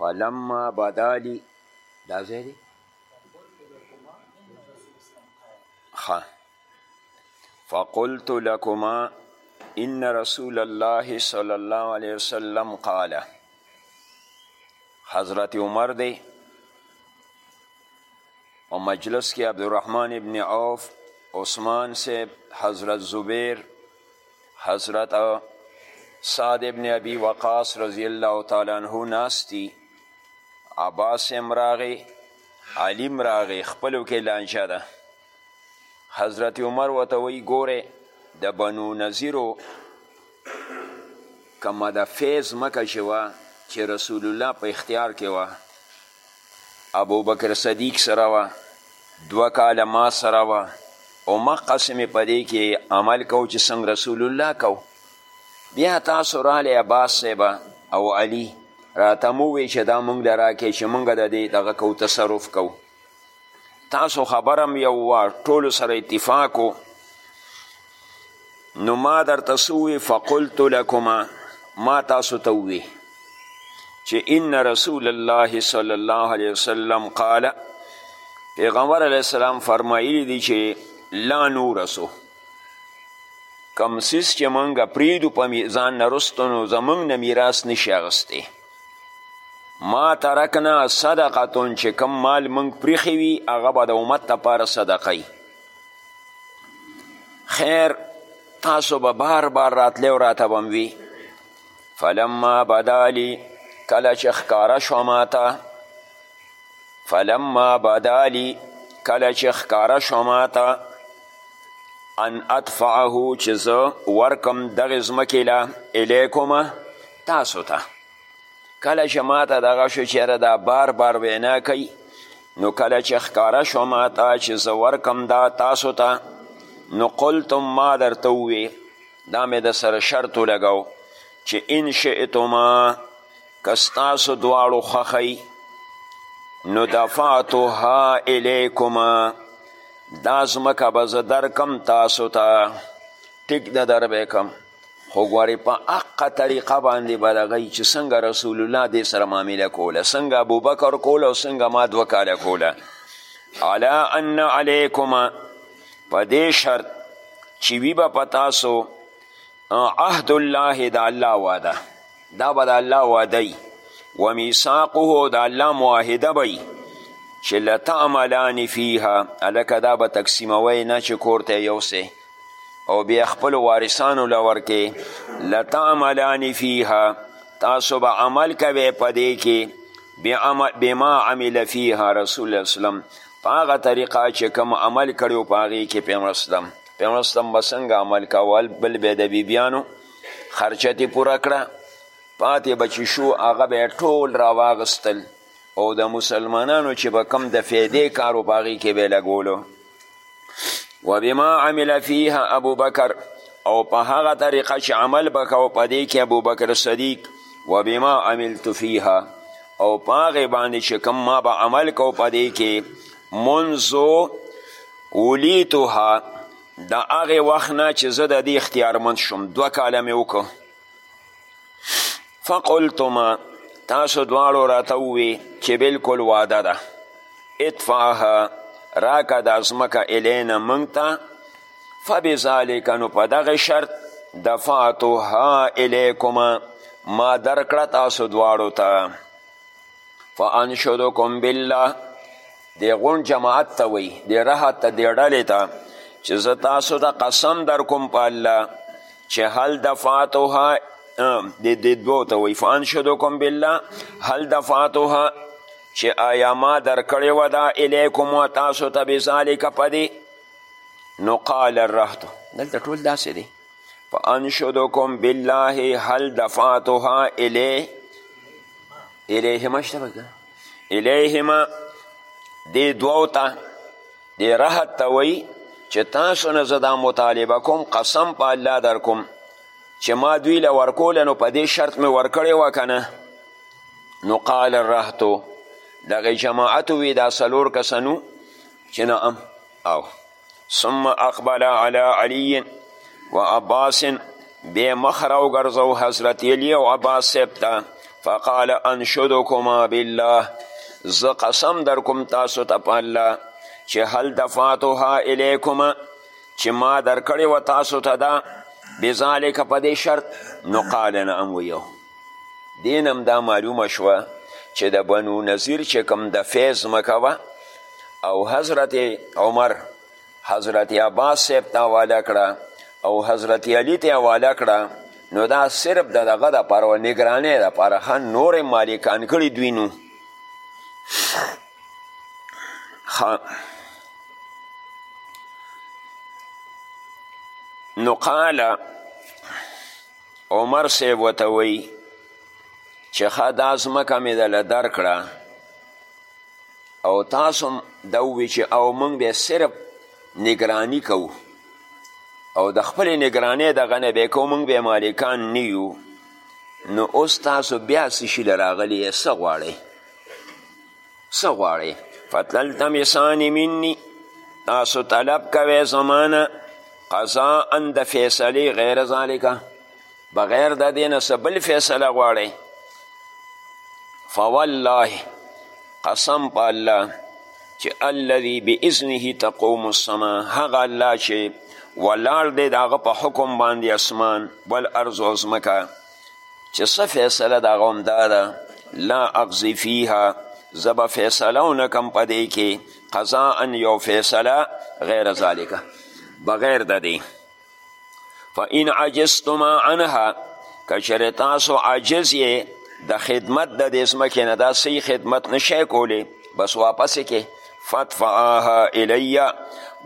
فلما بدا لي دا ځای دی فقلت لكما ان رسول الله صلی الله علیه وسلم قال حضرت عمر دی او مجلس کې عبدالرحمن ابن عوف عثمان صاحب حضرت زبیر حضرت سعد ابن ابي وقاص رضی الله تعالی عنه ناستی عباس هم راغی علی هم راغی خپلو کې لانجه ده حضرت عمر ورته وایي ګوره د بنو نظیرو کومه د فیض مکه چې وه چې رسول الله په اختیار کې وه ابوبکر صدیق سره وه دوه کاله ما سره وه او مقصې مې په دې کې عمل کو چې څنګه رسول الله کو بیا تاسو رالی عباس صاحب او علی راته مو وی چې دا مونږ له راکې چې مونږ د دې دغه کو تصرف کو تاسو خبرم یو وه ټولو سره اتفاق و نو ما درته سوی فقلت لکما ما تاسو ته وی چې ان رسول الله صلی الله علیه وسلم قال پیغمبر علیه السلام فرمایلی دی چې لا نورسو کم سیس چې مونږ پریدو په ځان نه رستو نو زمونږ نه میراث نشي اخیستی ما ترکنا صدقتون چې کم مال مونږ پریښی وي هغه به د امت لپاره صدقه خیر تاسو به بار بار راتلی او راته به وي فلما بدالی کله چې ښکاره شوه ماته فلما بدالی کله چې ښکاره شوه ماته ان ادفعه چې زه ورکم دغې ځمکې له الیکمه تاسو ته کله چې ما ته دغه شو چېره دا بار بار وینا کوي نو کله چې ښکاره شو ما ته چې زه ورکم دا تاسو ته نو قلتم ما درته ووې دا مې د سره شرط ولګو چې ان شئتما که ستاسو دواړو خوښئ نو دفعتها الیکما دا ځمکه به زه درکم تاسو ته ټیک د در به کم خو ګورې په حقه طریقه باندې به دغه چې څنګه رسول الله دې سره معامله کوله څنګه ابوبکر کوله او څنګه ما دوه کاله کوله علا ان علیکما په دې شرط چې وي به په تاسو عهد الله د الله واده دا به د الله واده وي و میثاقه د الله معاهده به وي چې لتعملان فیها هلکه دا به تقسیموی نه چې کور ته یوسې او بیا خپل وارثانو له ورکې لتعملان فیها تاسو به عمل کوئ په دې کې بما عمل فیها رسول الله اسلم په هغه طریقه چې کوم عمل کړی و په هغې کې پیغمبر اسلم پیغمبر اسلم به څنګه عمل کول بل به د بیبیانو خرچه تې پوره کړه پاتې به چې شو هغه به یې ټول راواغستل او د مسلمانانو چې به کوم د فیدې کار و په هغې کې به یې لګولو و بما عمل فيها ابو بکر او په هغه طریقه چې عمل بکاو په دې کې ابو بکر صدیق و بما عملت فيها او په هغې باندې چې کوم ما به عمل کو په دې کې منذ ولیتها د هغې وخت نه چې زه د دې اختیارمند شوم دوه کاله مې وکړو فقلتما تاسو دواړو راته ووی چې بالکل واده ده ادفعها راکه دا ځمکه الینا موږ ته فبذالک نو په دغه شرط دفعتها الیکما ما درکړه تاسو دواړو ته فانشدکم بالله دې غونډ جماعت ته وایي دې رهت ته دې ډلې ته چې زه تاسو ته قسم در کوم په الله چې هل دفعتها د دې دوو ته وایي فانشدکم بالله هل دفعتها چې آیا ما درکړې وه دا الیکم و تاسو ته بذالک په دې نو قال الرهت دلته ټول داسې دی فانشدکم بالله هل دفعتها الی الیه مشته الیهما دې دوو ته دې رهت ته وایي چې تاسو نه زه دا مطالبه کوم قسم په الله در کوم چې ما دوی له ورکوله نو په دې شرط مې ورکړی وه که نه نو قال الرهتو دغه جماعت وی دا سلور کسنو چې نعم او ثم اقبل على علي و عباس بیا مخ راوګرځو حضرت علی او عباس صاحب ته فقال انشدکما بالله زه قسم در کوم تاسو ته په الله چې هل دفعتها الیکما چې ما در کړې وه تاسو ته دا بذالک په دې شرط نو قال نعم ویو دین هم دا معلومه شوه چې د بنو نظیر چې کوم د فیض مکه وه او حضرت عمر حضرت عباس صاحب ته حواله کړه او حضرت علی ته حواله کړه نو دا صرف د دغه دپاره و نګرانۍ دپاره ښه نور یې مالکان کړي دوی نو نو قال عمر صاحب ورته وایي چې ښه دا ځمکه مې دله درکړه او تاسو هم دا ووی چې او موږ به صرف نگرانی کوو او د خپل نگرانۍ دغه نه به کوو موږ به مالکان نه یو نو اوس تاسو بیا څه شي له راغلي یې څه غواړئ څه غواړئ فتلتمسانې مني تاسو طلب کوئ زمانه قضاء د فیصلې غیر ذالکه بغیر د دې نه څه بل فیصله غواړئ فوالله قسم په الله چې الذي باذنه تقوم السما هغه الله چې ولاړ دی د هغه په حکم باندې اسمان والارض او ځمکه چې څه فیصله د هغه همدا ده لا اقضي فیها زه به فیصله ونه کړم په دې کې قضاء یو فیصله غیر ذالکه بغیر د دې فان عجزتما عنها که چېرې تاسو عاجز یې د خدمت د دې ځمکې نه دا صحیح خدمت نشی کولی بس واپس کې فدفعاها الیه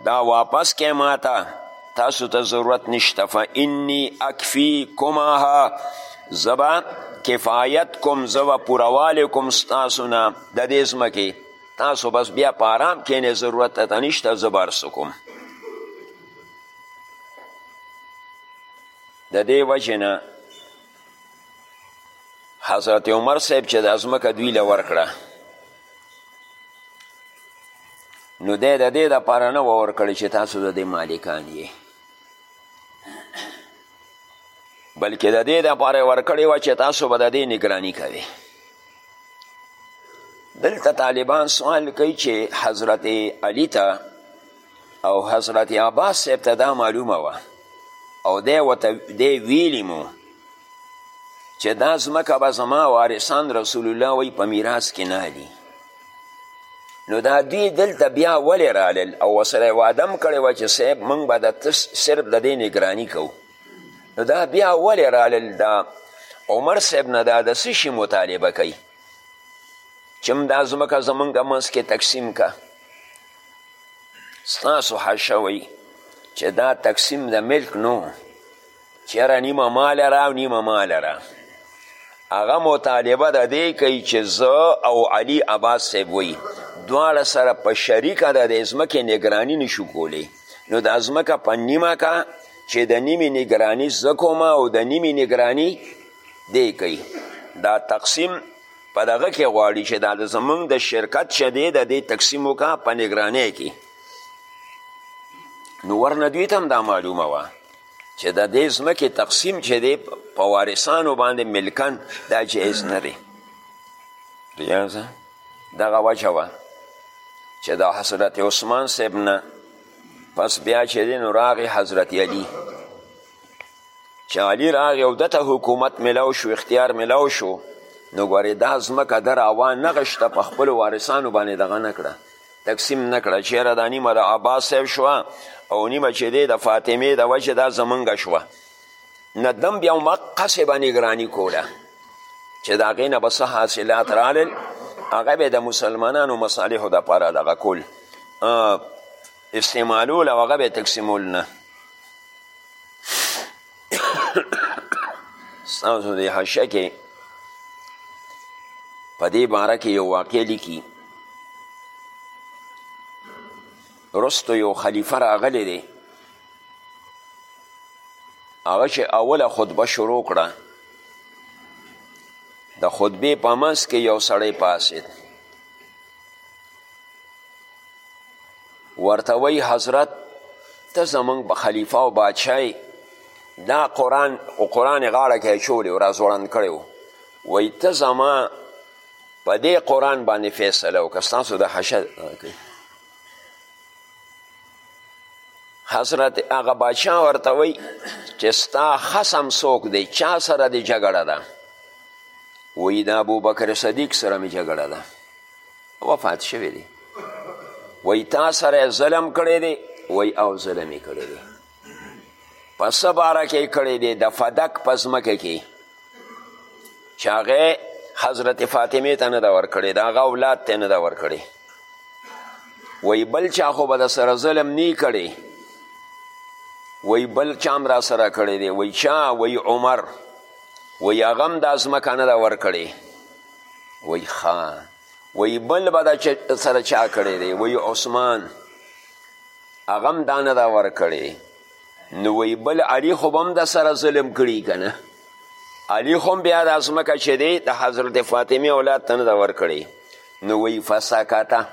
دا واپس کې ماته تاسو ته ضرورت نشته فانی اکفیکماها زبا کفایت کوم زبا پوروالی کوم ستاسو نه د دې ځمکې تاسو بس بیا په آرام کښېنې ضرورت ته نشته زه به هر څه کوم د دې وجې نه حضرت عمر صاحب چې د ازمکه دوی له ورکړه نو دی د دې دپاره نه ورکړی چې تاسو د دې مالکان یې بلکې د دې دپاره ورکړې وه چې تاسو به د دې نګراني کوئ دلته طالبان سوال کوي چې حضرت علی ته او حضرت عباس صاحب ته دا معلومه وه او دی ورته دی ویلي مو چې دا ځمکه به زما وارثان رسول الله وی په میراث کې نه دي نو دا دوی دلته بیا ولې رالل او ورسره واده هم کړې وه چې صاحب موږ به د تس صرف د دې نګراني کوو نو دا بیا ولې رالل دا عمر صاحب نه دا د څه شي مطالبه کوي چې هم دا ځمکه زمونږ منځ کې تقسیم که ستاسو حل شوی چې دا تقسیم د ملک نو چېره نیمه ما لره او نیمه ما لره هغه مطالبه د دې کوي چې زه او علي عباس صاحب وی دواړه سره په شریکه د دې ځمکې نګراني نشو کولی نو دا ځمکه په نیمه کا چې د نیمې نګراني زه کوم او د نیمې نګراني دی کوي دا تقسیم په دغه کې غواړي چې دا زمونږ د شرکت چې دی د دې تقسیم وکړه په نګرانۍ کې نو ورنه دوی ته هم دا معلومه وه چې د دې ځمکې تقسیم چې دی په وارثانو باندې ملکن دا جایز نه دی دغه وجه وه چې د حضرت عثمان صاحب نه پس بیا چې دی نو راغی حضرت علی چې علي راغی او دته حکومت ملاو شو اختیار ملاو شو نو ګورې دا ځمکه د روا نه غشته په خپلو وارثانو باندې دغه نه کړه تقسیم نه کړه چېره دا نیمه د عباس صاحب شوه او نیمه چې دی د فاطمې د وجې دا زمونږ شوه نه دم بیا هم قصې به نګراني کوله چې د هغې نه به څه حاصلات رالل هغه به د مسلمانانو مصالحو دپاره دغه کول استعمالول او هغه به تقسیمول نه ستاسو د حشه کې په دې باره کې یو واقع لیکي رستو یو خلیفه راغلی دی هغه چې اوله خطبه شروع کړه د خطبې په منځ کې یو سړی پاسید ورته وی حضرت ته زمونږ په خلیفه او بادشاهی دا قرآن او قرآن غاړه کې اچولی او راځوړند کړی و وایي ته زما په دې قرآن باندې فیصله وکړه ستاسو د حشد حضرت هغه بادشاه ورته وی چې ستا خصم څوک دی چا سره د جګړه ده وی د ابوبکر صدیق سره مې جګړه ده وفات شوی دی وای تا سره ظلم کړی دی وای او ظلم یې کړی دی په څه باره کې کړی دی د فدک په ځمکه کې چې هغه حضرت فاطمې ته نه ده ورکړې د هغه اولاد ته نه ده ورکړې وای بل چا خو به د سره ظلم نی کړی وای بل چا هم را سره کړی دی وای چا وای عمر وای هغه هم دا ځمکه نه ده ورکړې وی خان وی بل به دا سره چا کړی دی وی عثمان هغه هم دا نه دا ورکړی نو وی بل علی خو به هم د سره ظلم کړي که نه علی خو هم بیا دا ځمکه چې دی د حضرت فاطمې اولاد ته نه ده ورکړې نو وی فسکته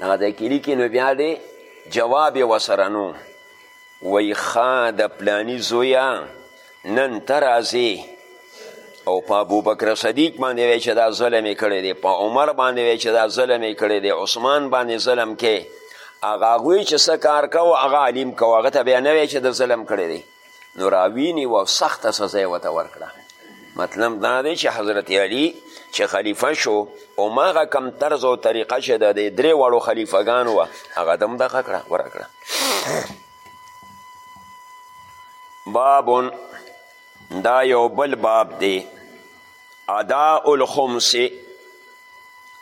دغه ځای کې لیکي نو بیا دی جواب یې ورسره نو وایي ښا د پلاني زویه نن ته راځې او په ابوبکر صدیق باندې وایي چې دا ظلم یې کړی دی په عمر باندې وایي چې دا ظلم یې کړی دی عثمان باندې ظلم کې هغه هغوی چې څه کار کوه هغه علیم کوه هغه ته بیا نه وایي چې د ظلم کړی دی نو راویني و سخته سزا یې ورته ورکړه مطلب دا دی چې حضرت علی چې خلیفه شو هماغه کم طرز او طریقه چې د دې درې واړو خلیفګانو وه هغه د هم دغه کړه غوره کړه بابون دا یو بل باب دی اداء الخمس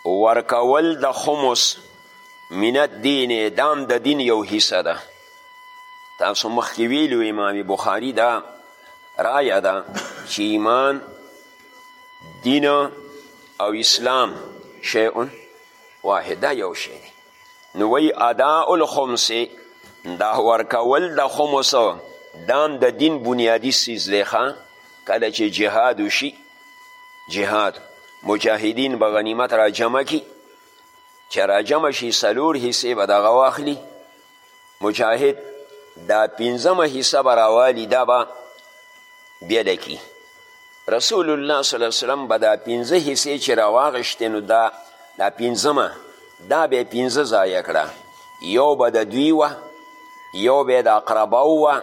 ورکول د خمس من الدین دام د دین یو حصه ده تاسو مخکې ویلو امام بخاری دا رایه ده چې ایمان دین او اسلام شیء واحد دا یو شی دی نو وی اداء الخمس دا ورکول د خمس دام د دا دین بنیادی سیز دی کله چې جهاد وشي جهاد مجاهدین به غنیمت را جمع کی چې را جمع شي څلور حصې به دغه واخلي مجاهد دا پنځمه حصه به راوالي دا به بیا لکي رسول الله صلی الله وسلم به دا پنځه حصې چې راواغېشتې نو دا دا پنځمه دا به یې پنځه ضایع کړه یو به د دوی وه یو به د اقرباو وه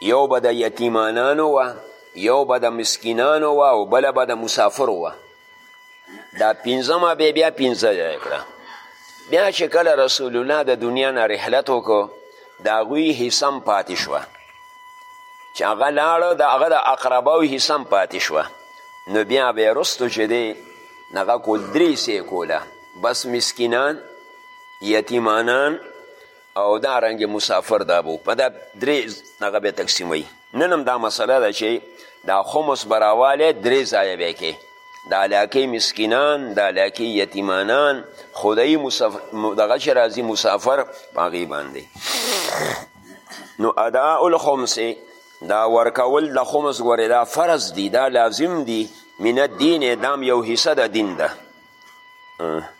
یو به د یتیمانانو وه یو به د مسکینانو وه او بله به د مسافرو وه دا پنځمه بیا بیا پنځه ځای کړه بیا چې کله رسول الله د دنیا نه رحلت وکړو د هغوی حصه هم پاتې شوه چې هغه لاړه د هغه د اقرباو حصه هم پاتې شوه نو بیا به یې رستو چې دی هغه کو درې سې کوله بس مسکینان یتیمانان او دا رنګ مسافر دا بو په دا درې هغه به تقسیموي نن هم دا مسله ده چې دا خمس به راوالی درې ځایه به کې د علاقې مسکینان د علاقې یتیمانان خدایي دغه چې راځي مسافر په هغې باندې نو ادا الخمس دا ورکول د خمس ګورې دا فرض دی دا لازم دی من الدین دام یو حصه د دین ده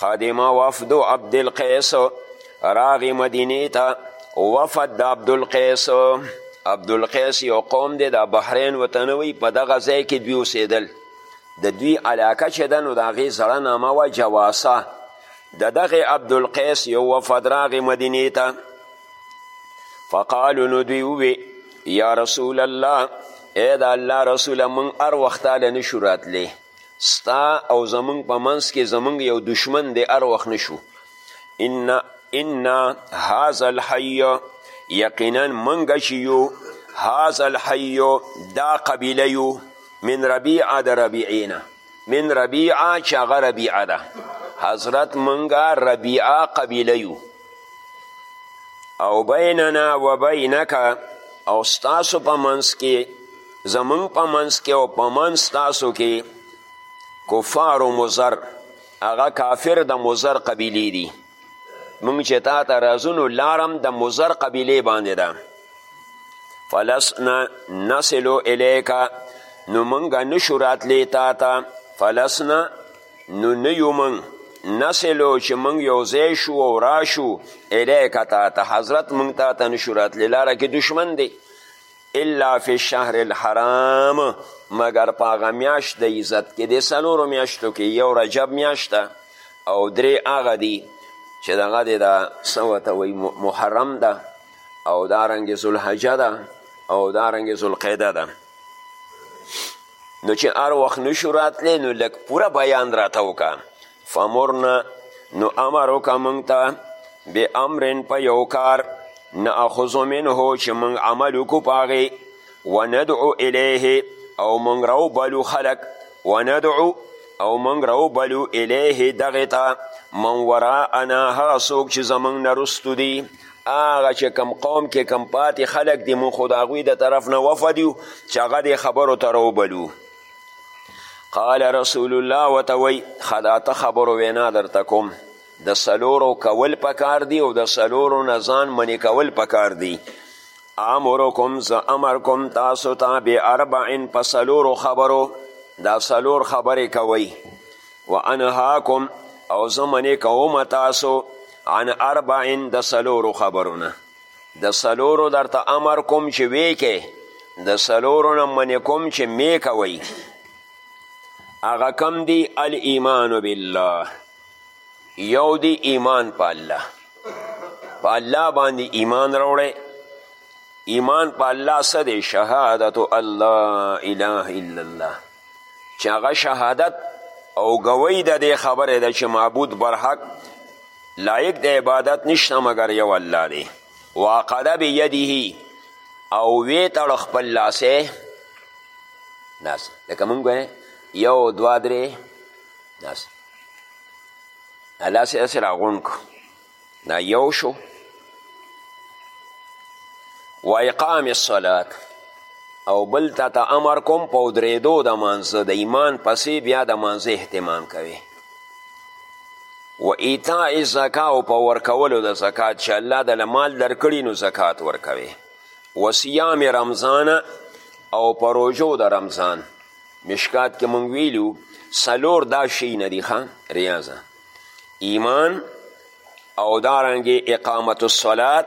قدم وفد عبدالقیس راغی مدینه ته وفد د عبدالقیس عبدالقیس یو قوم دی د بحرین وطنوي په دغه ځای کې دوی اوسېدل د دوی علاقه چې ده نو د هغې زړه نامه وه جواسه د دغه عبدالقیس یو وفد راغې مدینې ته فقالو نو دوی ووې یا رسول الله ای د الله رسوله موږ هر وخت تاله نشو راتلی ستا او زمونږ په منځ کې زمونږ یو دشمن دی هر وخت نه شو ان ان هذا الحی یقینا منګه چې یو هذا الحی دا قبیله یو من ربیعه د ربیعینا من ربیعه چې هغه ربیعه ده حضرت منګه ربیعه قبیله یو او بیننا و بینک او ستاسو په منځ کې زمونږ په منځ کې او په منځ ستاسو کې کفار و مزر هغه کافر د مزر قبیلې دي مونږ چې تا ته راځو نو لارم د مزر قبیلې باندې ده فلسنا نصلو الیکا نو مونږ نشو راتلی تا ته فلسنا نو نه یو مونږ نسلو چې مونږ یو ځای شو او راشو الیکه تا ته حضرت مونږ تا ته نشو راتلی لاره کې دشمن دی الا فی الشهر الحرام مګر په هغه میاشت د عزت کې د څلورو میاشتو کې یو رجب میاشت ده او درې هغه دي چې دغه دی دا څه ورته وایي محرم ده او دارنګې ذوالحجه ده او دارنګې ذوالقعده ده نو چې هر وخت نشو راتلی نو لږ پوره بیان راته وکړه فمرنا نو امر وکړه موږ ته بې امرن په یو کار ناخذ منه چې موږ عمل وکړو په هغې وندعو الیه او موږ راوبلو خلک وندعو او موږ راوبلو الیه دغې ته من وراءنا هغه څوک چې زموږ نه رستو دي هغه چې کم قوم کې کم پاتې خلک دي موږ خو د هغوی د طرف نه وفد یو چې هغه دې خبرو ته راوبلو قال رسول الله وته وی خداته خبرو وینا درته کوم د سلورو کول پکار دی او د سلورو نه ځان منې کول پکار دی امرکم زه امر کوم تاسو ته بې اربعن په سلورو خبرو دا سلور خبرې کوئ و انهاکم او زه منې کوم تاسو عن اربعن د سلورو خبرونه د څلورو درته امر کوم چې وې کې د څلورو نه منې کوم چې مې کوئ هغه کم دی الایمان بالله یو دی ایمان په الله په الله باندې ایمان راوړی ایمان په الله څه دی شهادت الله اله الا الله چې هغه شهادت او ګوی د دې خبرې ده چې معبود برحق لایق د عبادت نشته مګر یو الله دی واقده بیده او وی تړ خپل لاسه داس لکه مونږ یو دوه درې داس لاسې داسې راغونډ کړو دا یو شو و اقام الصلات او بل ته ته امر کوم په ودرېدو د مانځه د ایمان پسې بیا د مانځه اهتمام کوي و ایتاء زکا او په ورکولو د زکات چې الله د مال درکړي نو زکات ورکوي و صیام رمضان او په روژو د رمضان مشکات کې مونږ ویلو څلور دا شی نه دي ښه ریاضه ایمان او دارنګې اقامت الصلات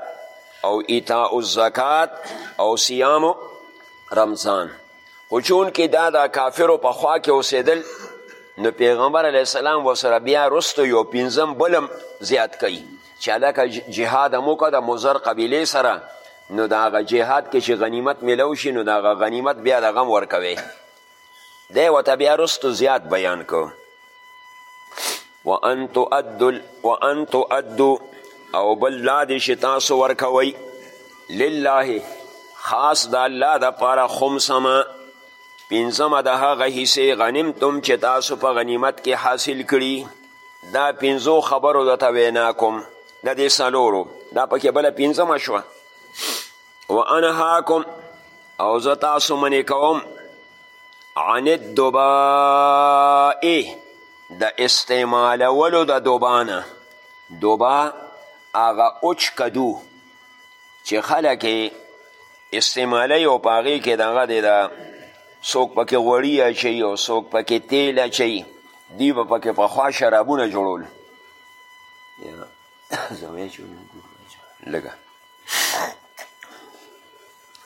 او ایتاء الزکات او صیام رمضان خو چونکې دا د کافرو په خوا کې اوسېدل نو پیغمبر علیه السلام ورسره بیا رستو یو پنځم بلم زیات کوي چې هلکه جهاد هم وکړه د مضر قبیلې سره نو د هغه جهاد کې چې غنیمت میلو شي نو د هغه غنیمت بیا د غم ورکوي دی ورته بیا رستو زیات بیان کو وان تؤدو وان تؤدو او بل دا دی چې تاسو ورکوئ لله خاص د الله دپاره خمسه ما پنځمه د هغه حصې غنیمتم چې تاسو په غنیمت کې حاصل کړي دا پنځو خبرو درته وینا کوم د دې څلورو دا پکې بله پنځمه شوه و انهاکم او زه تاسو منې کوم عن الدباء د استعمالولو د دوبانه دوبا هغه اوچ کدو چې خلک استعمالی او په هغې کې دغه دی د څوک پکې غوړي اچوي او څوک پکې تیل اچوي دوی به پکې پخوا شرابونه جوړول لږه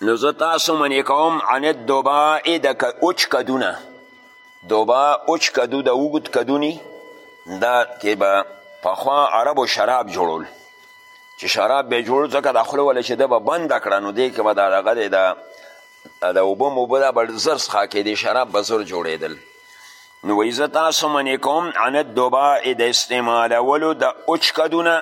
نو زه تاسو منې کوم عن الدباء د اوچ کدونه دوبا اوچ کدو د اوږد کدونی دا کې به پخوا عربو شراب جوړول چې شراب به جوړ ځکه د خوله وله چې ده به بنده کړه نو دې کې به دا دغه دی د اوبه موبه دا به زر څښا کېدې شراب به زر جوړېدل نو وایي زه تاسو منې کوم عن الدباء د استعمالولو د اوچ کدونه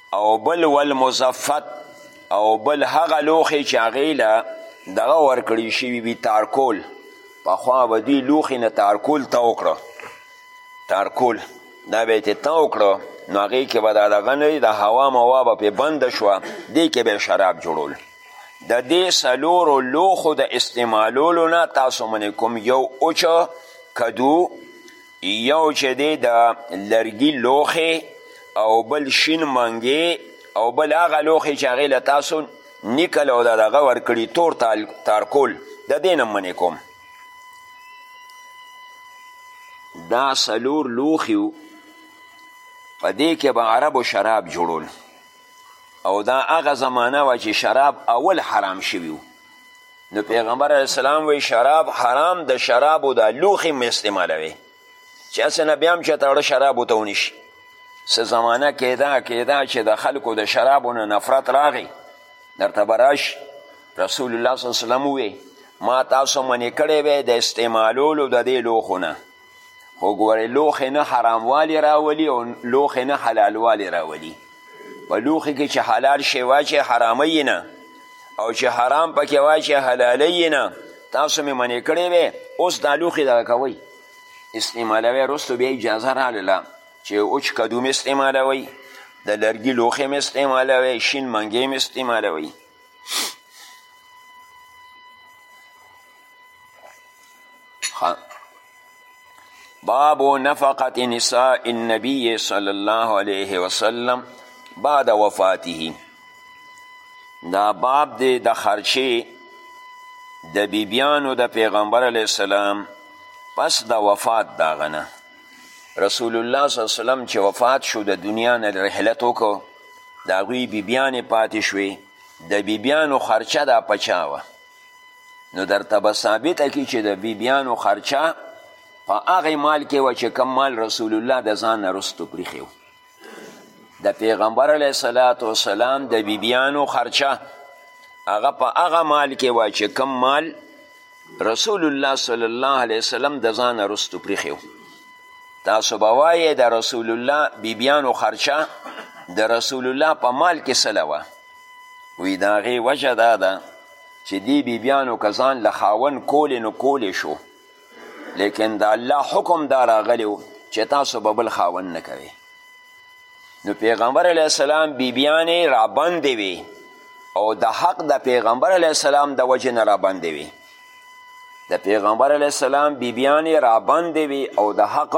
او بل والمزفت او بل هغه لوښی چې هغې له دغه ورکړی شوي وي تارکول پخوا به دوی لوښي نه تارکول تاو کړو تارکول دا به یې تاو کړو نو هغې کې به دا دغه نه د هوا موا به پې بنده شوه دې کې به شراب جوړول د دې څلورو لوښو د استعمالولو نه تاسو منې کوم یو اوچ کدو یو چې دی د لرګي لوښی او بل شین منګې او بل هغه لوښی چې هغې له تاسو نیکل او د دغه ورکړي تور تارکول د دې نه منې کوم دا څلور لوښي وو په دې کې به عربو شراب جوړول او دا هغه زمانه وه چې شراب اول حرام شوي وو نو پیغمبر علیه السلام وی شراب حرام د شرابو دا لوښي مې استعمالوي چې هسې نه بیا هم چېرته اړه شرابو ته ونشي څه زمانه کېده کېده چې د خلکو د شرابو نه نفرت راغی درته به راشي رسول الله صلی وسلم وی ما تاسو منې کړی وی د استعمالولو د دې لوښو نه وګورئ لوښې نه حراموالی راولي او لوښې نه حلالوالی راولي په لوښي کې چې حلال شی واچي حراموي نه او چې حرام پکې واچي حلالوي نه تاسو مې منې کړی وی اوس دا لوښي دغه کوئ استعمالوي وروسته بیا اجازه راغله چې اوچ کدو مې استعمالوئ د لرګي لوښې مې استعمالوي شین منګې مې استعمالوي باب نفقت نساء النبی صلی الله علیه وسلم بعد وفاته دا باب دی د خرچه د بیبیانو د پیغمبر علیه السلام پس د وفات داغنه رسول الله صلی الله علیه وسلم چې وفات شو د دنیا نه رحلت وکړو د هغوی بیبیانې پاتې شوې د بیبیانو خرچه دا په چا وه نو درته به ثابته کړي چې د بیبیانو خرچه په هغې مال کې وه چې کم مال رسول الله د ځان نه رستو پریښی د پیغمبر علیه صلات وسلام د بیبیانو خرچه هغه په هغه مال کې وه چې کم مال رسول الله صلی الله علیه وسلم د ځانه رستو پریښی تاسو به وایې د رسول الله بیبیانو خرچه د رسول الله په مال کې سله وه وی د هغې وجه دا ده چې دې بیبیانو که ځان له خاون کولې نو کولې شو لیکن د الله حکم دا راغلی چې تاسو به بل خاون نه کوئ نو پیغمبر علیه السلام بیبیانې رابندې وي او د حق د پیغمبر علیه السلام د وجې نه رابندې وي د پیغمبر علیه السلام بیبیانې رابندې وي او د حق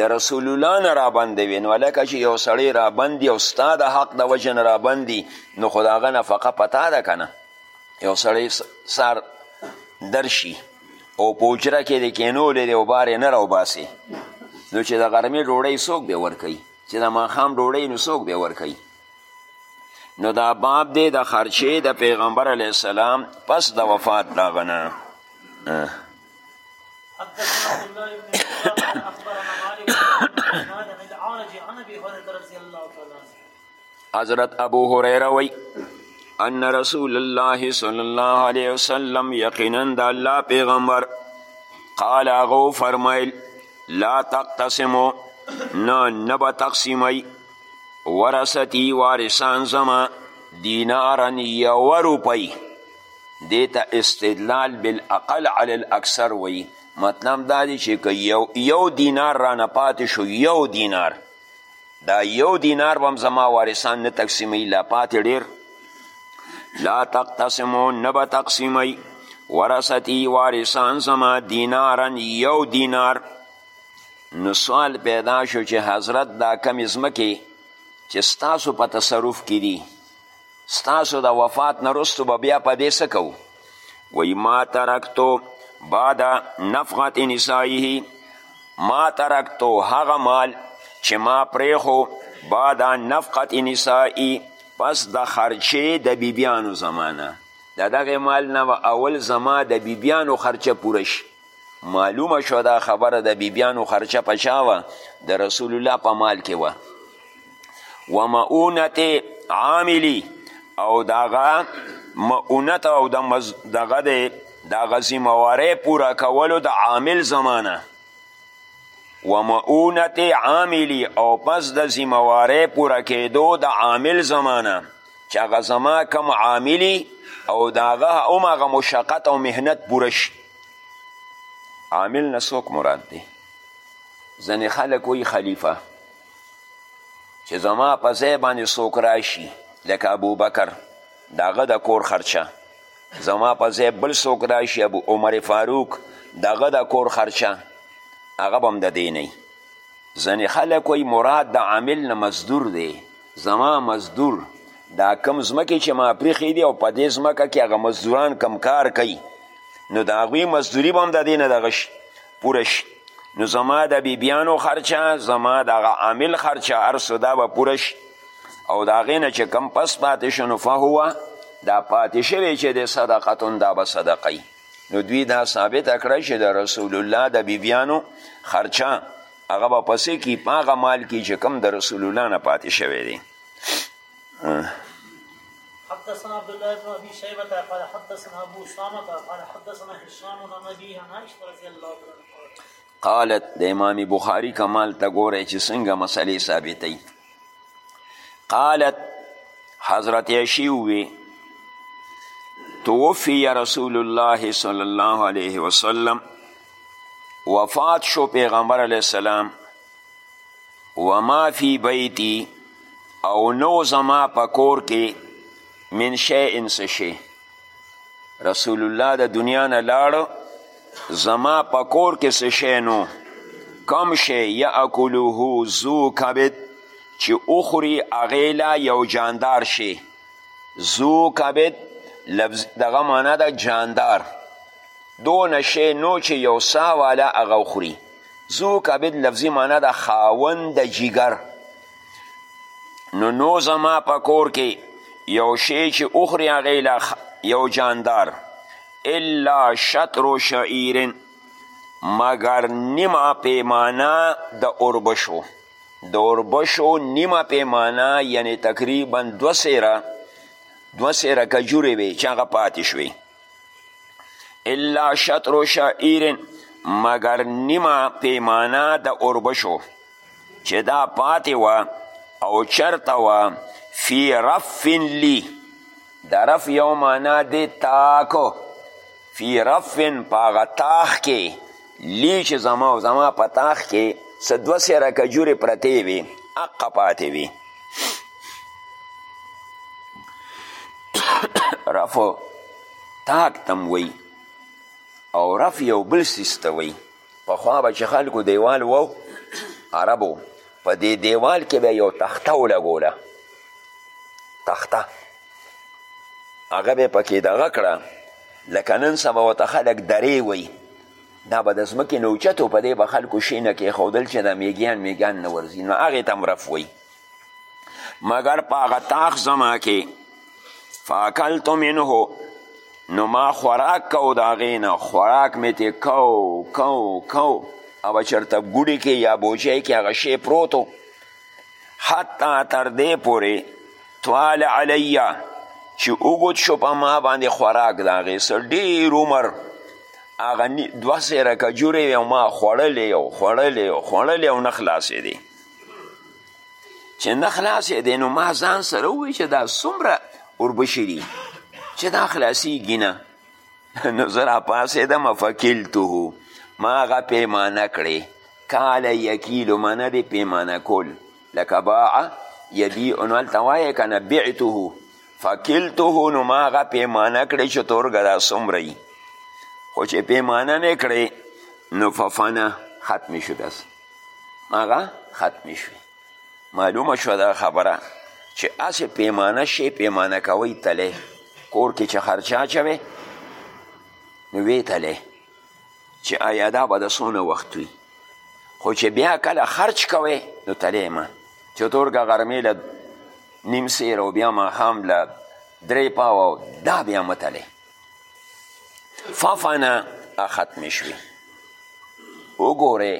د رسول الله نه رابندې وي نو لکه چې یو سړی رابندي او ستا د حق د وجې نه رابندي نو خو د هغه نفقه پتا ده که نه یو سړی سار درشي او په حجره کې د کینولې دی او بار یې نه راوباسې نو چې د غرمې ډوډۍ څوک دی ورکوي چې د ماښام ډوډۍ نو څوک دی ورکوي نو دا باب دی د خرچې د پیغمبر علیه السلام پس د وفات د هغه نه حدثنا عبد الله بن اخبرنا مالك عن ابي هريره رضي الله تعالى عنه حضرت ابو هريره وی ان رسول الله صلی الله علیه وسلم یقینا د الله پیغمبر قال هغه فرمایل لا تقتسمو نه نه به تقسیمی ورثتی وارثان زما دینارا یوه روپۍ دې ته استدلال بالاقل علی الاکثر وی مطلب دا دی چې که یو, یو دینار رانه پاتې شو یو دینار دا یو دینار به هم زما وارثان نه تقسیموي لا پاتې ډېر لا تقتسمو نه به تقسیموي ورثتي وارثان زما دینارا یو دینار نو سوال پیدا شو چې حضرت دا کمې ځمکې چې ستاسو په تصرف کې دي ستاسو د وفات نه وروسته به بیا په دې څه کوو وی ما ترکتو بعد نفقت نسائه ما ترکتو هغه مال چې ما پریخو بعد نفقت نسائی پس د خرچې د بیبیانو زمانه د دغه مال نه اول زما د بیبیانو خرچه پوره شي معلومه شوه دا خبره د بیبیانو خرچه په چا وه د رسول الله په مال کې وه و معونت عاملی او دغه معونت او دغه د دغه ذمهوارۍ پوره کولو د عامل زمانه و معونت عاملی او پس د ذمهوارۍ پوره کېدو د عامل زمانه چې هغه زما کم عاملی او د هغه هم هغه مشقت او مهنت پوره شي عامل نه څوک مراد دی ځینې خلک وایي خلیفه چې زما په ځای باندې څوک راشي لکه ابوبکر د هغه د کور خرچه زما په ځای بل څوک راشي ابو عمر فاروق د هغه د کور خرچه هغه به هم د دی نه ځینې خلک وایي مراد د عامل نه مزدور دی زما مزدور دا کم ځمکې چې ما پریښې دي او په دې ځمکه کې هغه مزدوران کم کار کوي نو د هغوی مزدوري به هم د دې نه دغه شي پوره شي نو زما د بیبیانو خرچه زما دغه عامل خرچه هر څه دا به پوره شي او د هغې نه چې کم پس پاتې شو نو فهوه دا پاتې شوی چې د صدقتون دا به صدقه نو دوی دا ثابته کړه چې د رسول الله د بیبیانو خرچه هغه به پسې کی په هغه مال کې چې کم د رسول الله نه پاتې شوی دی حدثنا عبد الله بن ابي شيبه قال حدثنا ابو اسامه قال حدثنا هشام بن ابي هنائش رضي الله عنه قالت د امام بخاری کمال ته ګوره چې څنګه مسلې ثابتې قالت حضرت عشی وی توفی رسول الله صلی الله علیه وسلم وفات شو پیغمبر علیه السلام وما فی بیتی او نو زما په کور کې من شیء څه شی رسول الله د دنیا نه لاړ زما په کور کې څه شی نو کم شی یاکلوه زو کبد چې وخوري هغې لا یو جاندار شی زو کبد لفظ دغه معنا ده جاندار دونه شی نو چې یو سا والا هغه وخوري ذو کبد لفظي معنا ده خاوند د جیګر نو نو زما په کور کې یو شی چې وخوري هغې له یو جاندار الا شطر شعیر مګر نیمه پیمانه د اوربشو د اوربشو نیمه پیمانه یعنی تقریبا دوه سیره دوه سیره کجورې وې چې هغه پاتې شوې الا شطر شعیر مګر نیمه پیمانه د اوربشو چې دا پاتې وه او چرته وه فی رف لی د رف یو معنا دی تاکو فی رف په هغه تاخ کې لی چې زما او زما په تاخ کې څه دوه سیره کجورې پرتې وي اقه پاتې وي رفو تاک تم وی او رف یو بل سیسته وی پخوا به چې خلکو دیوال وو عربو په دې دیوال کې به یو تخته ولګوله تخته هغه به پکې دغه کړه لکه نن سبا ورته خلک درې وی دا به د ځمکې نه اوچت او په دې به خلکو شي نه کېښودل چې دا میږیان میږیان نه ورځي نو هغې ته هم رف وایي مګر په هغه تاخ زما کې فاکلت منه نو ما خوراک کو د هغې نه خوراک مې تې کو کو کو او چېرته ګوډي کې یا بوجۍ کې هغه شی پروت حتی تر دې پورې طوال علیه چې اوږد شو په ما باندې خوراک د هغې څه ډېر عمر هغه دوه سېره کجورې وې او ما خوړلې او خوړلې او خوړلې او نه خلاصېدې چې نه خلاصېدې نو ما ځان سره وویل چې دا څومره اوربشې دي چې دا خلاصېږي نه نو زه راپاڅېدم فکیلته ما هغه پیمانه کړې کاله یکیلو معنه دې پیمانه کول لکه باعه یبیعو نو هلته وایې که نه بعته فکیلته نو ما هغه پیمانه کړې چې تورګه دا څومره یي خو چې پیمانه مې کړې نو ففنه ختمې شو داسې هغه ختمې شوې معلومه شوه دا خبره چې هسې پیمانه شی پیمانه کوئ تلی کور کې چې خرچه اچوې نو وې تلی چې آیا دا به د څونه وخت وي خو چې بیا کله خرچ کوئ نو تلی مه چې تورګه غرمې له نیم سیر او بیا ماښام له درې پاوه دا بیا مه تلی ففنا ختم شوي وګورئ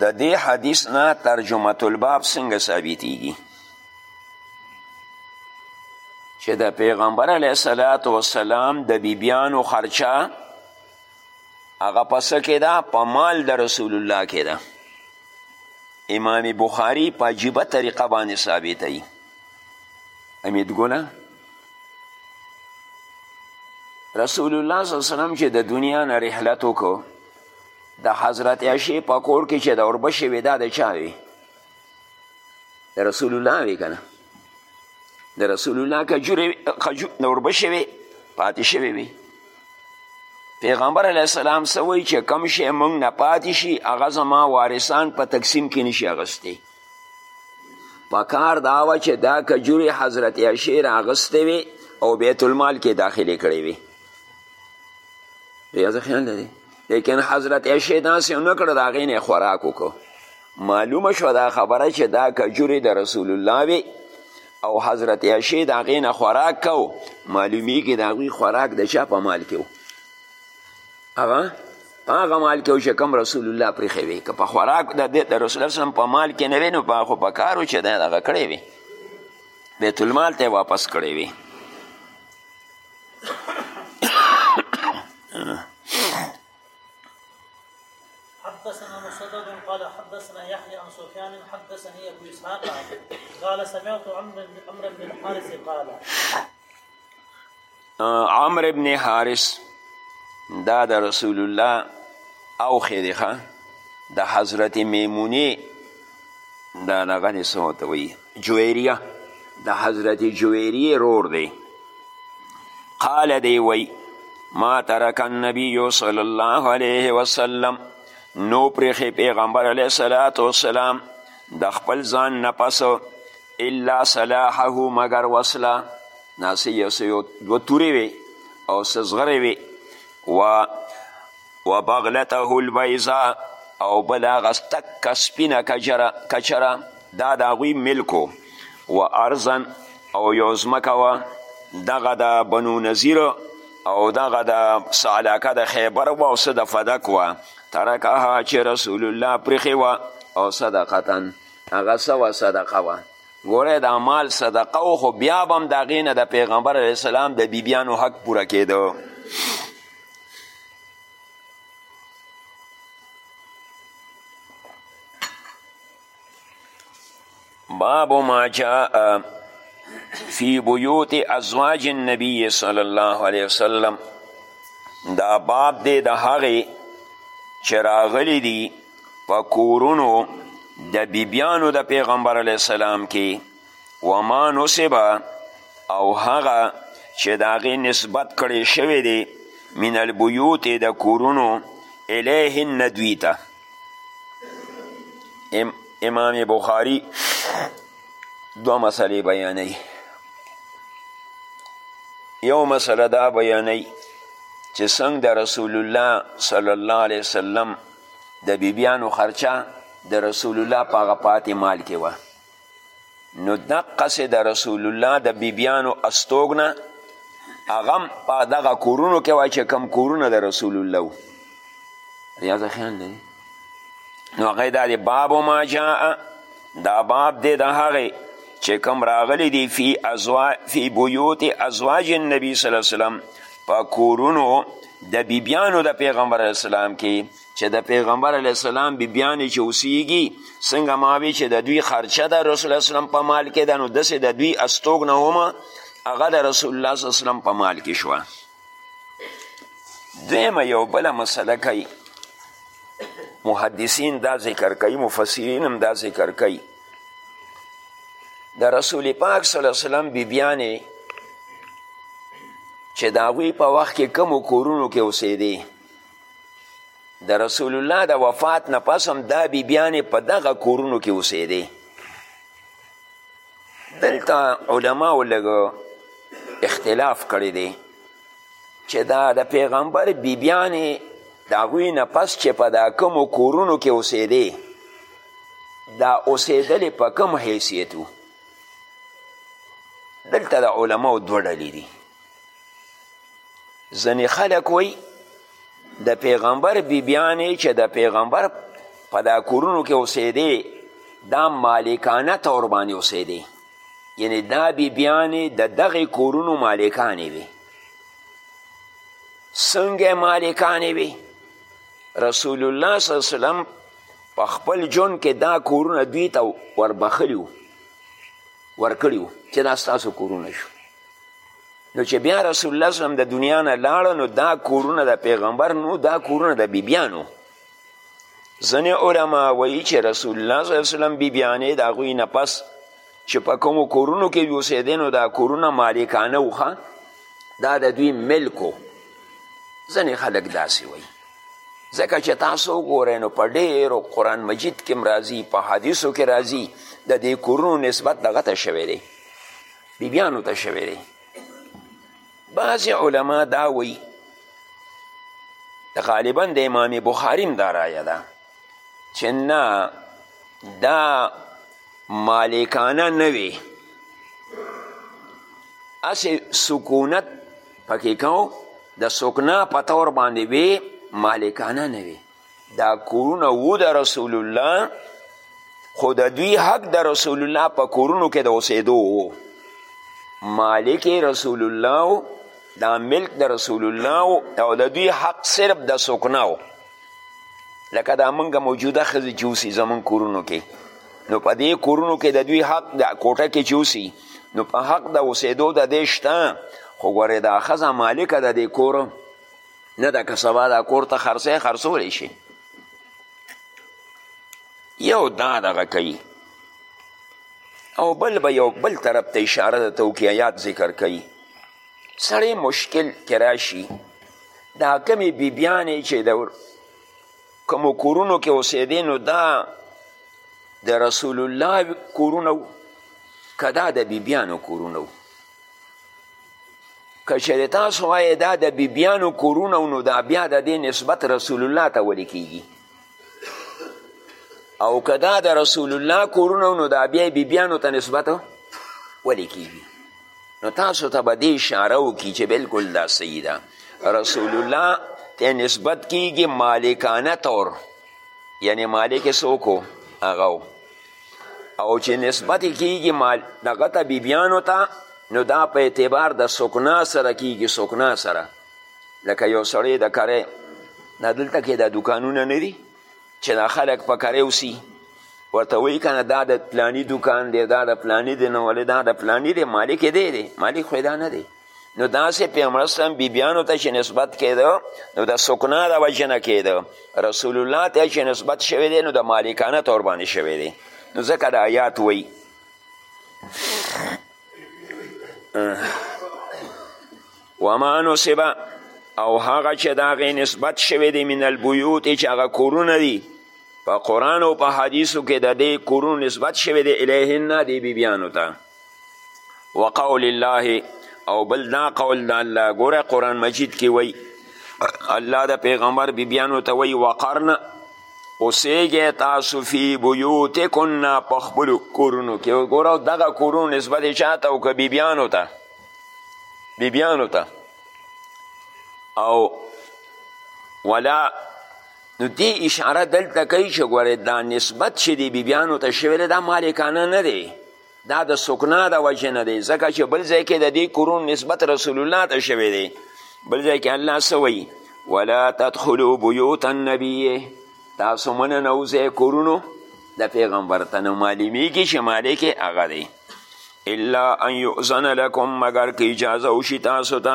د دې حدیث نه ترجمه الباب څنګه ثابتیږي چې د پیغمبر علیه السلام وسلام د بیبیانو خرچه هغه په څه کې ده په مال د رسول الله کې ده امام بخاری په عجیبه طریقه باندې ثابتوي امیدګله رسول الله صلی الله علیه وسلم چې د دنیا نه رحلت وکړو د حضرت عشی په کور کې چې د اوربشې وې دا د چا وې د رسول الله وې که نه د رسول الله کجورې د اوربشې وې پاتې شوې وې پیغمبر علیه السلام څه وایي چې کم شی موږ نه پاتې شي هغه زما وارثان په تقسیم کې نشي اخیستی په کار دا وه چې دا کجورې حضرت عایشې راغستې وې او بیت المال کې داخلې کړې وې ریاضه خیال لري لیکن حضرت عایشې داسې ونه کړه د هغې نه خوراک وکړو معلومه شوه دا خبره چې دا کجورې د رسول الله وې او حضرت عایشې د هغې نه خوراک کو معلومیږي د هغوی خوراک د چا په مال کې و هغه په هغه مال کې چې کوم رسول الله پرېښی وي که په خوراک د د رسول الله وسلم په مال کې نه وي نو په خو په کار چې دی دغه کړی وي بیت المال ته واپس کړی وي حدثنا مسدد قال حدثنا يحيى عن سفيان حدثني ابو اسحاق قال سمعت عمرو بن حارث قال عمر ابن حارس دا د رسول الله او خیدخه د حضرت میمونی دا دغه دی څه ورته وایي جویریه د حضرت جویریه رور دی قال دی وی ما ترک النبی صلی الله علیه وسلم نو پرېښې پیغمبر علیه صلات وسلام د خپل ځان نه پس الا صلاحه مګر وصله نه څه یو څه یو دوه تورې وې او څه زغرې وې و و بغلته البیضا او بل هغه تکه سپینه کچره کچره دا د هغوی ملک و ارزن او یو ځمکه وه دغه د بنو نظیر او دغه د سعلاکه د خیبر و او څه د فدک وه ترکها چې رسول الله پرېښې وه او صدقتن هغه څه وه صدقه وه ګوره دا مال صدقه و خو بیا به هم د هغې نه د پیغمبر علیه السلام د بیبیانو حق پوره کېده باب ما جاء فی بیوت ازواج النبی صلی الله علیه وسلم دا باب دی د هغې چې راغلی دي په کورونو د بیبیانو د پیغمبر علیه السلام کې وما نصبه او هغه چې د هغې نسبت کړی شوی دی من البیوت د کورونو الیهن دوی ته ام امام بخاری دو مسئلې بیانوي یو مسله دا بیانوي چې څنګه د رسول الله صلی الله علیه وسلم د بیبیانو خرچه د رسول الله په هغه پاتې مال کې وه نو دقسې د رسول الله د بیبیانو استوګنه هغه هم په دغه کورونو کې وه چې کوم کورونه د رسول الله و ریاضه خیال لري نو هغه دا دی باب ما جاء دا باب دی د هغې چې کوم راغلی دی فی, ازوا... فی بیوت ازواج النبی صلی الله علیه وسلم په کورونو د بیبیانو د پیغمبر علیه السلام کې چې د پیغمبر علیه السلام بیبیانې چې اوسیږي څنګه ما وی چې د دوی خرچه د رسول الله وسلم په مال کې ده نو داسې د دوی استوګنه هم هغه د رسول الله صلی وسلم په مال کې شوه دویمه یو بله مسله کوي محدثین دا ذکر کوي مفسرین هم دا ذکر کوي د رسول پاک صلی الله علیه وسلم بیبیانې چې د هغوی په وخت کې کومو کورونو کې اوسېدې د رسول الله د وفات نه پس هم دا بیبیانې په دغه کورونو کې اوسېدې دلته علماو لږ اختلاف کړی دی چې دا د پیغمبر بیبیانې د هغوی نه پس چې په دا کومو کورونو کې اوسېدې دا اوسېدلې په کوم حیثیت وو دلته د علماو دوه ډلې دي ځینې خلک وایي د پیغمبر بیبیانې چې د پیغمبر په دا کورونو کې اوسېدې دا مالکانه طور باندې اوسېدې یعنی دا بیبیانې د دغې کورونو مالکانې وي څنګه مالکانې وي رسول الله صلی الله علیه وسلم په خپل ژوند کې دا کورونه دوی ته وربخلي وو ورکړي وو چې دا ستاسو کورونه شو نو چې بیا رسول الله صلی د دنیا نه لاړه نو دا کورونه د پیغمبر نو دا کورونه د بیبیانو ځینې علما وایي چې رسول الله صلی الله علیه وسلم بیبیانې د هغوی نه پس چې په کومو کورونو کې اوسېدی نو دا کورونه مالکانه وو دا د دوی ملک و ځینې خلک داسې وایي ځکه چې تاسو وګورئ نو په ډېرو قرآن مجید کې راځي په حدیثو کې راځي د دې کورونو نسبت دغه ته شوی دی بیبیانو ته شوی دی بعضې علما دا وایي غالبا د امام بخاري هم دا رایه ده چې نه دا مالکانه نه وي هسې سکونت پکې کوو د سکنا په طور باندې وې مالکانه نه وي دا کورونه وو د رسول الله خو د دوی حق د رسول الله په کورونو کې د اوسېدو وو مالک رسول الله دا ملک د رسول الله او د دوی حق صرف د سکناو لکه دا مونږ موجوده ښځې چې اوسي زمونږ کورونو کې نو په دې کورونو کې د دوی حق د کوټه کې چې اوسي نو په حق د اوسېدو د دې شته خو ګورې دا ښځه مالکه د دې کور نه ده که سبا دا کور ته خرڅی خرڅولی شي یو دا دغه کوي او بل به یو بل طرف ته اشاره د توکیات ذکر کوي سړی مشکل کې راشي دا کمې بیبیانې چې د کومو کورونو کې اوسېدې نو دا د رسول الله کورونه وو که دا د بیبیانو کورونه وو که چېرې تاسو وایې دا د بیبیانو کورونه نو دا بیا د دې نسبت رسول الله ته ولې کیږي او که دا د رسول الله کورونه نو دا بیا بیبیانو ته نسبت ولې کیږي نو تاسو ته به دې اشاره وکړي چې بلکل دا صحیح ده رسول الله ته نسبت کیږي مالکانه طور یعنی مالک څوک هغه او چې نسبت کیږي مال دغه ته بیبیانو ته نو دا په اعتبار د سکنا سره کیږي سکنا سره لکه یو سړی د کره نه دلته کې دا دوکانونه نه دي چې دا خلک په کره اوسي ورته وایي که نه دا د پلاني دوکان دی دا د پلاني دی نو ولې دا د پلاني دی مالک یې دی دی مالک خو دا نه دی نو داسې پیغمبر اسلام بیبیانو ته چې نسبت کېده نو د سکنا د وجې نه کېده رسول الله ته چې نسبت شوی دی نو د مالکانه طور باندې شوی دی نو ځکه د آیات وایي وما نصب او هغه چې د هغې نسبت شوی دی من البیوت چې هغه کورونه دي په قرآن او په حدیثو کې د دې کورونو نسبت شوی دی الیهن دې بیبیانو ته وقول الله او بل دا قول د الله ګوره قرآن مجید کې وایي الله د پیغمبر بیبیانو ته وایي وقرنه اوسیږی تاسو فی بیوتکن په خپل کورونو کې ګوره دغه کورونو نسبت چاته او که بیبیانو ته بیبیانو ته او ولا نو دې اشاره دلته کوي چې ګوره دا نسبت چې دی بیبیانو ته شوی دا مالکانه نه دی دا د سکنا د وجې نه دی ځکه چې بل ځای کې د دې کورونو نسبت رسول الله ته شوی دی بل ځای کې الله څه وایي ولا تدخلو بیوت النبی تاسو مه ننوځئ کورونو د پیغمبر ته نو معلومیږي چې مالک یې هغه دی الا ان یؤذن لکم مګر که اجازه وشي تاسو ته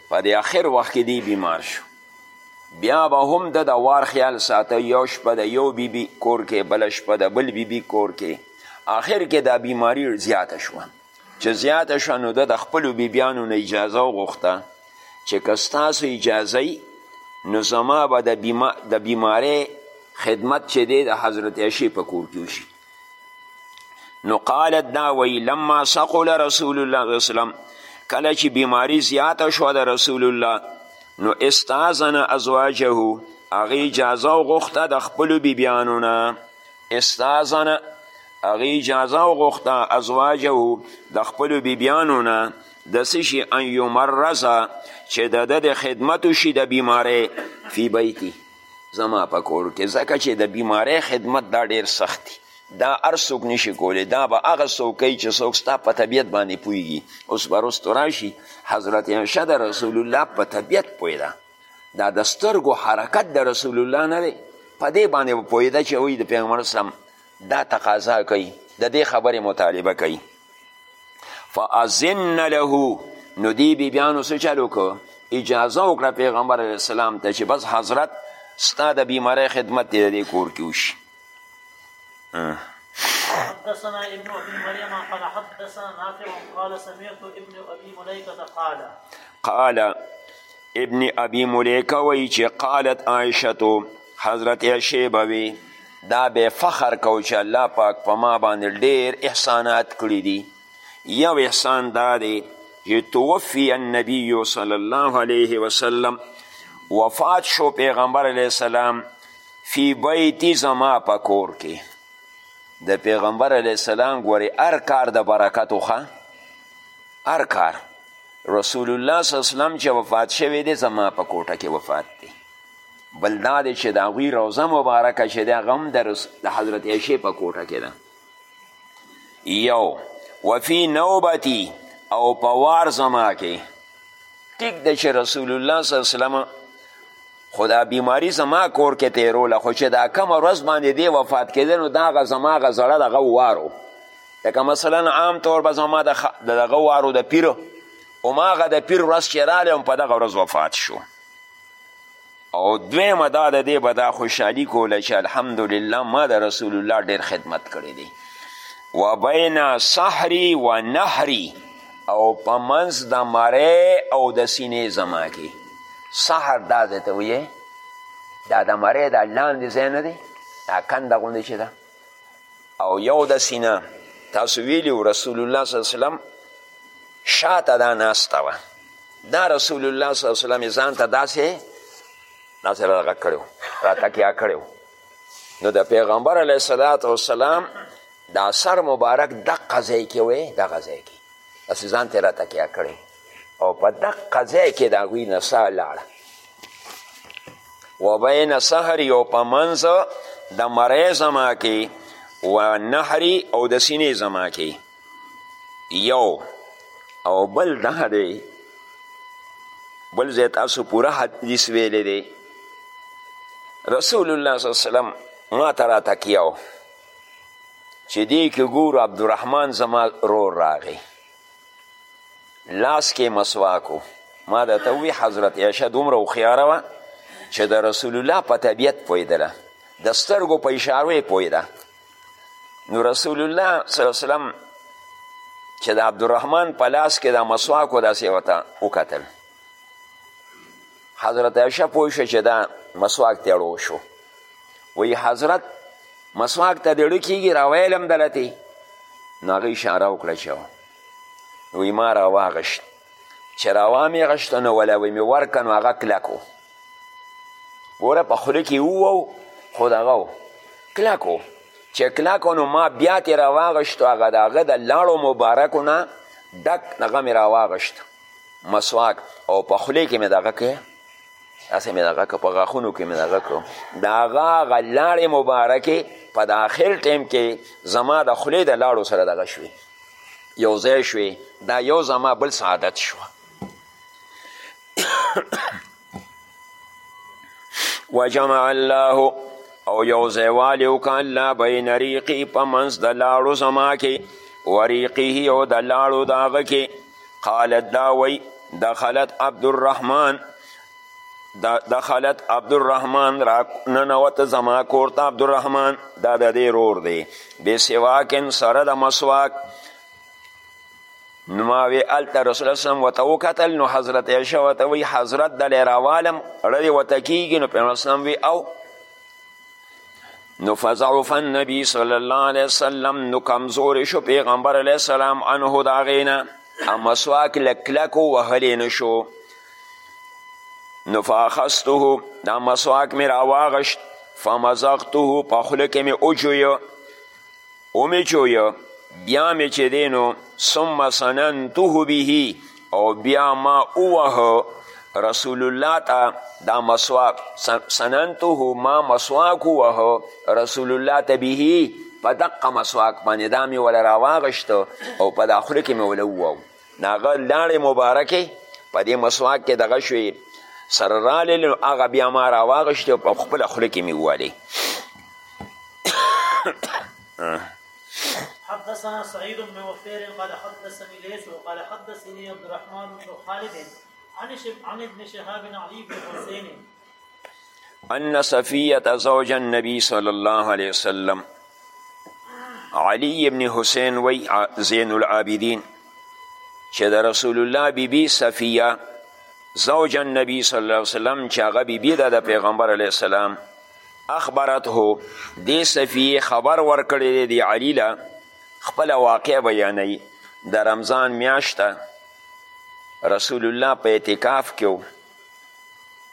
په دې اخر وخت کې دی بیمار شو بیا به هم د د وار خیال ساته یو شپه د یو بیبي بی کور کې بله شپه د بل بیبي بی کور کې آخر کې دا بیماری زیاته شوه چې زیاته شوه نو د د خپلو بیبیانو نه اجازه وغوښته چې که ستاسو اجازه نو زما به د بیمارۍ خدمت چې دی د حضرت عشی په کور کې وشي نو قالت دا وی لما سقل رسول الله صلی وسلم کله چې بیماری زیاته شوه د رسول الله نو استاذن ازواجه هغې اجازه وغوښته د خپلو بیبیانو نه استاذن هغې اجازه وغوښته ازواجه د خپلو بیبیانو نه د څه شي ان یمرزه چې د ده د خدمت وشي د بیمارۍ فی بیتي زما په کور کې ځکه چې د بیمارۍ خدمت دا ډیر سخت دی دا هر څوک نشي کولی دا به هغه څوک کوي چې څوک ستا په طبیعت باندې پوهېږي اوس به رستو راشي حضرت عایشه د رسول الله په طبیعت پوه ده دا د سترګو حرکت د رسول الله نه دی په دې باندې به پوهېده چې وایي د پیغمبر اسلام دا تقاضا کوي د دې خبرې مطالبه کوي فاذن له نو دی بیبیانو څه چل وکړو اجازه وکړه پیغمبر علیه السلام ته چې بس حضرت ستا د بیمارۍ خدمت دی دې کور کې وشي حدثنا ابن ابي مريم قال حدثنا نافع قال سمعت ابن ابي مليكه قال قال ابن ابي مليکه وایي چې قالت عائشتو حضرت عائشې به وي دا به فخر کو چې الله پاک په ما باندې ډېر احسانات کړي دي یو احسان دا دی چې توفی النبی صلی الله علیه وسلم وفات شو پیغمبر علیه السلام فی بیتی زما په کور کې د پیغمبر علیه السلام ګورې هر کار د برکت وخه هر کار رسول الله صلی الله علیه وسلم چې وفات شوی دی زما په کوټه کې وفات دی بل دا دی چې د هغوی روضه مبارکه چې دی هغه هم د حضرت عایشې په کوټه کې ده یو وفي نوبتی او په وار زما کې ټیک د چې رسول الله صلی الله علیه وسلم خو دا بیماری زما کور کې تیروله خو چې دا کمه ورځ باندې دی وفات کېده نو دا هغه زما هغه زړه دغه وارو لکه مثلا عام طور به زما د دغه وارو د پیر هماغه د پیر ورځ چې رالی هم په دغه ورځ وفات شو او دویمه دا د دې به دا خوشحالي کوله چې الحمدلله ما د رسول الله ډېر خدمت کړی دی و بین سحری و نحری او په منځ د مری او د سینې زما کې سحر دا ځای ته ویې دا د مری دا لاندې ځای نه دی دا کنده غوندې چې ده او یو د سینه تاسو ویلی رسول الله صلی الله وسلم شاته دا ناسته وه دا رسول الله صلی الله وسلم ځان ته داسې داسې راغه کړی راته کیا کړی نو د پیغمبر علیه صلات وسلام دا سر مبارک دقه ځای کې وی دغه ځای کې داسې ځان ته راته کیا کړی او په دقه ځای کې د هغوی نسا لاړه و بین سهر یو په منځ د مرۍ زما کې و نهري او د سینې زما کې یو او بل دا دی بل ځای تاسو پوره حدیث ویلی دی رسول الله صلی وسلم ما ته راته کیاو چې دې کې ګورو عبدالرحمن زما رور راغی لاس کې مسواکو ما درته ووی حضرت عایشه دومره هوښیاره وه چې د رسول الله په طبیعت پوهېدله د سترګو په اشارو یې پوهېده نو رسول الله صلی الله وسلم چې د عبدالرحمن په لاس کې د مسواکو داسې ورته وکتل حضرت عایشه پوه شو چې دا مسواک ته اړو شو وایي حضرت مسواک ته دړه کیږي راویلم دلته نو هغه اشاره وکړه چې وایي ما راواغشت چې راوا مې غشته نو ولا وایي مې ورکه نو هغه کلک و ګوره په خوله کې ووو خو د هغه و کلک و چې کلک نو ما بیا ترې راواغشتو هغه د هغه د لاړو مبارکو نه ډک هغه مې راواغشت مسواک او په خولې کې مې دغه کې داسې مې دغه که په غاښونو کې مې دغه کړو د هغه هغه لاړې مبارکې په د آخر ټایم کې زما د خولې د لاړو سره دغه شوې یو ځای شوې دا یو زما بل سعادت شوه وجمع الله او یو ځایوالی وکړه الله بین ریقي په منځ د لاړو زما کې وریقه او د لاړو د هغه کې قالت دا وی دخلت عبدالرحمن دخلت عبدالرحمن را ننوت زما کور ته عبدالرحمن دا د دې رور دی بسواکن سره د مسواک نو ما وی هلته رسول الله صلی ورته وکتل نو حضرت عایشه ورته وی حضرت دلی راوالم ړی ورته کیږي نو پیغمبر اسلام وی او نو فضعف النبی صلی الله علیه وسلم نو کمزور شو پیغمبر علیه السلام عنه د هغې نه او مسواک له کلکو وهلی نه شو نو فاخذته دا مسواک مې راواغشت فمزغته په خوله کې مې وجویو ومې چویه بیا مې چې دی نو ثم سننته به او بیا ما ووه رسول الله ته دا مسواک سننته ما مسواک ووه رسول الله ته به په دقه مسواک باندې دا مې وله راواغشته او په دا خوله کې مې وله ووه نو هغه لاړې مبارکې په دې مسواک کې دغه شوې سره رالی نو هغه بیا ما راواغشتې په خپله خوله کې مې ووالې حدثنا سعيد بن وفير قال حدثني ليث قال حدثني عبد الرحمن بن خالد عن عن ابن شهاب علي بن حسين ان صفیت زوج النبی صلی الله علیه وسلم علی ابن حسین وی زین العابدین چې د رسول الله بیبي بی صفیه زوج النبی صلی الله علیه وسلم چې هغه بیبي بی ده د پیغمبر علیه السلام اخبرته دې صفیه خبر ورکړی دی د علي له خپله واقع بیانوي د رمضان میاشته رسول الله په اعتکاف کې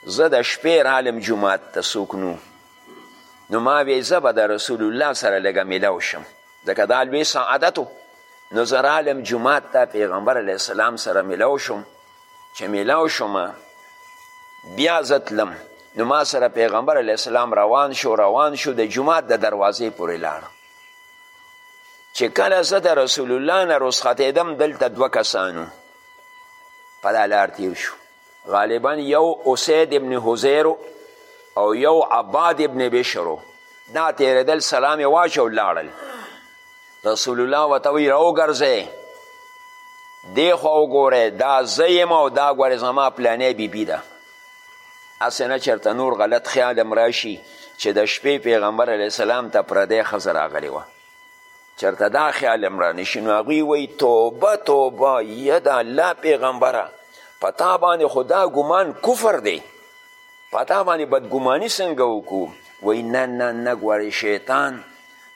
زه د شپې رالم جومات ته څوک نو نو ما وی زه به د رسول الله سره لږه ملاو شم ځکه دا لوی سعادت نو زه رالم جومات ته پیغمبر علیه السلام سره ملاو شم چې ملاو شم بیا زه تلم نو ما سره پیغمبر علیه السلام روان شو روان شو د جومات د دروازې پورې لاړم چې کله زه د رسول الله نه رسختېدم دلته دوه کسانو په دا لار تیر شو غالبا یو اسید ابن حزیرو او یو عباد ابن بشرو دا تیرېدل سلام یې واچو لاړل رسول الله ورته وایي راوګرځئ دې خوا وګورئ دا زه یم او دا ګورې زما پلانې بیبي ده هسې نه چېرته نور غلط خیال هم راشي چې د شپې پیغمبر علیه السلام ته پردی ښځه راغلې وه چرته دا خیال هم رانشي نو هغوی وایي توبه توبه یا د الله پیغمبره په تا باندې خو دا ګمان کفر دی په تا باندې بدګماني څنګه وکړو وایي نه نه نه ګورې شیطان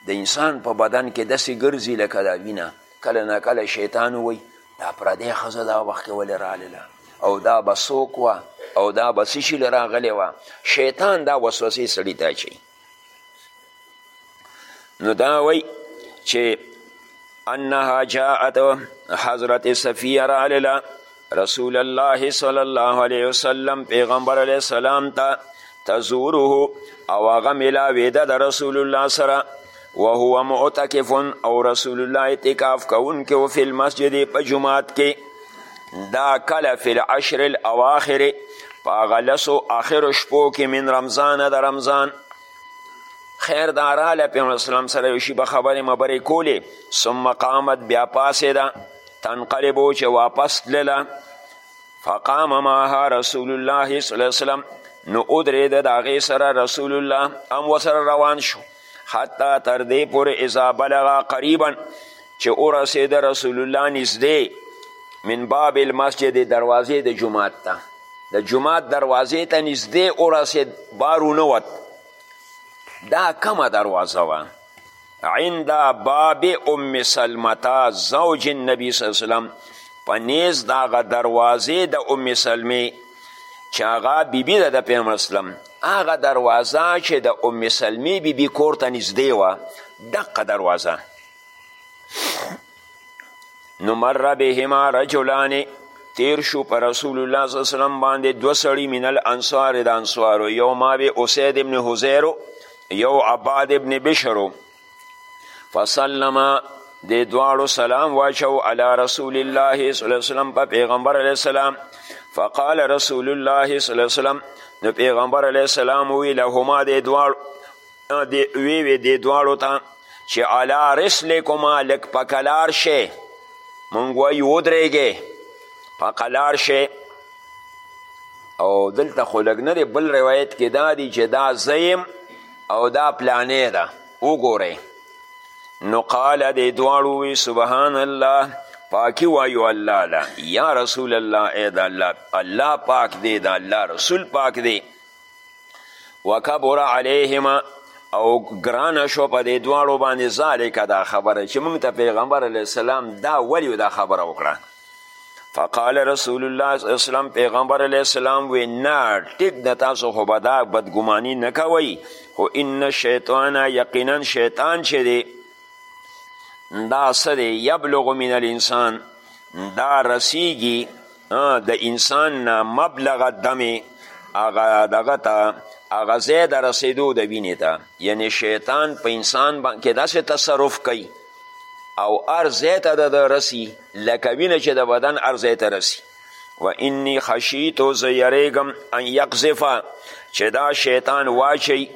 د انسان په بدن کې داسې ګرځي لکه دا وینه کله نه کله شیطان وایي دا پردی ښځه دا وخت کې ولې راغله او دا به څوک وه او دا به څه شي له راغلی وه شیطان دا وسوسې سړي ته اچوي نو دا وای چې انها جاءت حضرت صفیه رالله رسول الله صلی الله علیه وسلم پیغمبر علیه السلام ته تزوره او هغه ملاویده د رسول الله سره وهو معتکف او رسول الله اعتکاف کوونکی و فی المسجد په جماعت کې دا کله فی العشر الاواخر په هغه لسو آخرو شپو کې من رمضان د رمضان خیر دا راله پیغمبر اسلام سره یو شي به خبرې مبرې کولې ثم قامت بیا پاسېده تنقلبو چې واپس تلله فقام معها رسول الله صلی الله علیه وسلم نو ودرېده د هغې سره رسول الله هم ورسره روان شو حتی تر دې پورې اذا بلغا قریبا چې ورسېد رسول الله نږدې من باب المسجد دروازې د جماعت ته د جماعت دروازې ته نږدې ورسېد بار ونوت دا کمه دروازه وه عند باب ام سلمتا زوج النبي صلی الله علیه وسلم په نیز د هغه دروازې د ام سلمې چې هغه بیبي ده د پیغمبر اسلم هغه دروازه چې د ام سلمې بیبي کور ته نږدې وه دقه دروازه نو مر بهما رجلان تیر شو پر رسول الله صلی الله علیه وسلم باندې دو سړي من الانصار د انصارو یو ماوی اسید ابن حزیرو یو عباد ابن بشرو فسلم د دواړو سلام واچو علی رسول الله صلی الله علیه وسلم په پیغمبر علیه السلام فقال رسول الله صلی الله علیه وسلم نو پیغمبر علیه السلام وی لهما د دواړو دی وی وی د دواړو ته چې علی رسلکما لک پکلار شي مونږ وایي ودرېږې پکلار شي او دلته خو لږ نه دی بل روایت کې دا دی چې دا زیم او دا پلانې ده وګورئ نو قال دې دواړو وی سبحان الله پاکی وایو الله لا یا رسول الله ای د الله الله پاک دی د الله رسول پاک دی وکبر علیهما او ګران شو په دې دواړو باندې ذالک دا خبره چې موږ ته پیغمبر علیه السلام دا ولی دا خبره وکړه فقال رسول الله صلی الله علیه وسلم پیغمبر علیه السلام وی نه ټیک د تاسو خو به دا بدګماني نه کوئ خو ان شیطان یقینا شیطان چې دی دا څه دی یبلغ من الانسان دا رسیږي د انسان نه مبلغ دمې هغه دغه ته هغه ځای د رسېدو د وینې ته یعنې شیطان په انسان کې داسې تصرف کوي او هر ځای ته د ده رسي لکه وینه چې د بدن هر ځای ته رسي و انی خشیتو زه یریږم ان یقذفه چې دا شیطان واچوي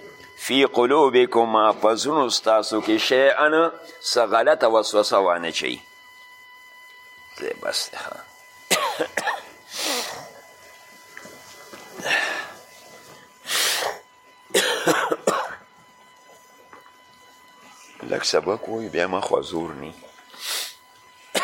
فی قلوبکما په زړونو ستاسو کې شیئا څه غلطه وسوسه وانه چوي بس دی لږ سبق وای بیا ما خو زور نی